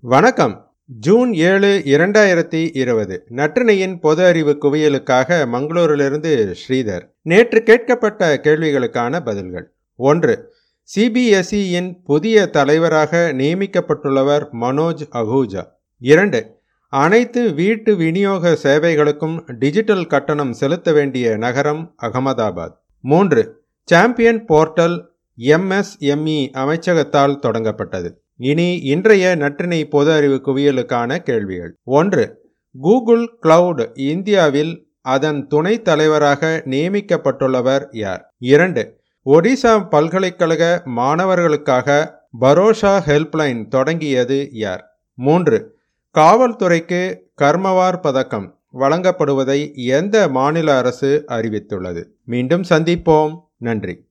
வணக்கம். ஜூன் ஏழு இரண்டாயிரத்தி இருபது. நற்றினையின் பொது அறிவு குவியலுக்காக மங்களூரிலிருந்து ஸ்ரீதர். நேற்று கேட்கப்பட்ட கேள்விகளுக்கான பதில்கள். ஒன்று சிபிஎஸ்இயின் புதிய தலைவராக நியமிக்கப்பட்டுள்ளவர் மனோஜ் அகூஜா இரண்டு அனைத்து வீட்டு விநியோக சேவைகளுக்கும் டிஜிட்டல் கட்டணம் செலுத்த வேண்டிய நகரம் அகமதாபாத். மூன்று சாம்பியன் போர்ட்டல் எம்எஸ்எம்இ அமைச்சகத்தால் தொடங்கப்பட்டது. இனி இன்றைய நற்றினை பொது அறிவு குவியலுக்கான கேள்விகள். ஒன்று கூகுள் கிளவுட் இந்தியாவில் அதன் துணைத் தலைவராக நியமிக்கப்பட்டுள்ளவர் யார்? இரண்டு ஒடிசா பல்கலைக்கழக மாணவர்களுக்காக பரோஷா ஹெல்ப்லைன் தொடங்கியது யார்? மூன்று காவல்துறைக்கு கர்மவார் பதக்கம் வழங்கப்படுவதை எந்த மாநில அரசு அறிவித்துள்ளது? மீண்டும் சந்திப்போம். நன்றி.